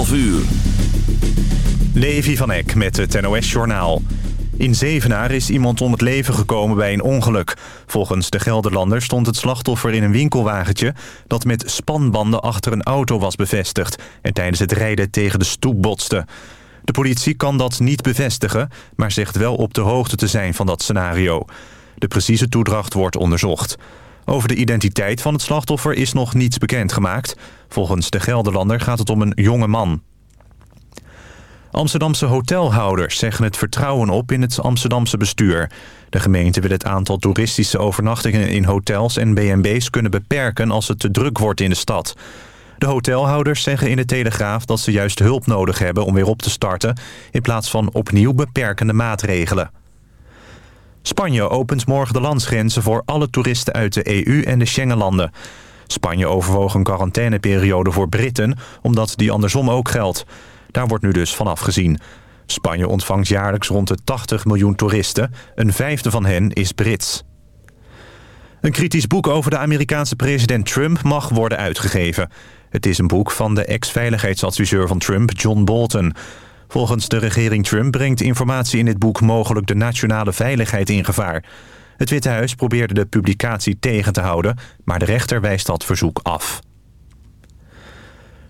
11 uur. Levi van Eck met het NOS-journaal. In Zevenaar is iemand om het leven gekomen bij een ongeluk. Volgens de Gelderlander stond het slachtoffer in een winkelwagentje... dat met spanbanden achter een auto was bevestigd... en tijdens het rijden tegen de stoep botste. De politie kan dat niet bevestigen... maar zegt wel op de hoogte te zijn van dat scenario. De precieze toedracht wordt onderzocht. Over de identiteit van het slachtoffer is nog niets bekendgemaakt. Volgens de Gelderlander gaat het om een jonge man. Amsterdamse hotelhouders zeggen het vertrouwen op in het Amsterdamse bestuur. De gemeente wil het aantal toeristische overnachtingen in hotels en B&B's kunnen beperken als het te druk wordt in de stad. De hotelhouders zeggen in de Telegraaf dat ze juist hulp nodig hebben om weer op te starten... in plaats van opnieuw beperkende maatregelen. Spanje opent morgen de landsgrenzen voor alle toeristen uit de EU en de Schengenlanden. Spanje overwoog een quarantaineperiode voor Britten, omdat die andersom ook geldt. Daar wordt nu dus van afgezien. Spanje ontvangt jaarlijks rond de 80 miljoen toeristen. Een vijfde van hen is Brits. Een kritisch boek over de Amerikaanse president Trump mag worden uitgegeven. Het is een boek van de ex-veiligheidsadviseur van Trump, John Bolton. Volgens de regering Trump brengt informatie in dit boek mogelijk de nationale veiligheid in gevaar. Het Witte Huis probeerde de publicatie tegen te houden, maar de rechter wijst dat verzoek af.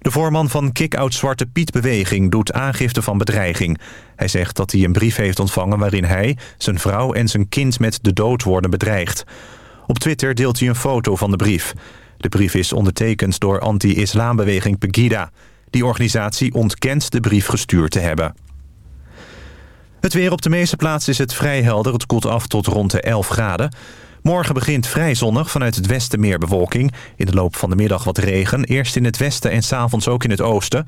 De voorman van Kick-Out Zwarte Piet-beweging doet aangifte van bedreiging. Hij zegt dat hij een brief heeft ontvangen waarin hij, zijn vrouw en zijn kind met de dood worden bedreigd. Op Twitter deelt hij een foto van de brief. De brief is ondertekend door anti-islambeweging Pegida. Die organisatie ontkent de brief gestuurd te hebben. Het weer op de meeste plaatsen is het vrij helder. Het koelt af tot rond de 11 graden. Morgen begint vrij zonnig, vanuit het westen meer bewolking. In de loop van de middag wat regen. Eerst in het westen en s'avonds ook in het oosten.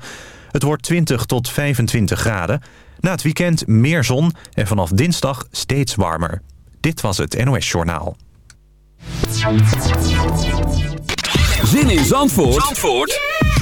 Het wordt 20 tot 25 graden. Na het weekend meer zon en vanaf dinsdag steeds warmer. Dit was het NOS Journaal. Zin in Zandvoort, Zandvoort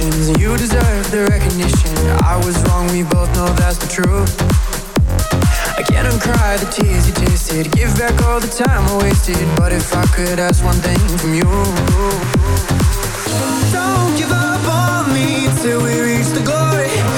ambitions You deserve the recognition. I was wrong, we both know that's the truth. I can't uncry the tears you tasted Give back all the time I wasted. But if I could ask one thing from you Don't give up on me Till we reach the glory.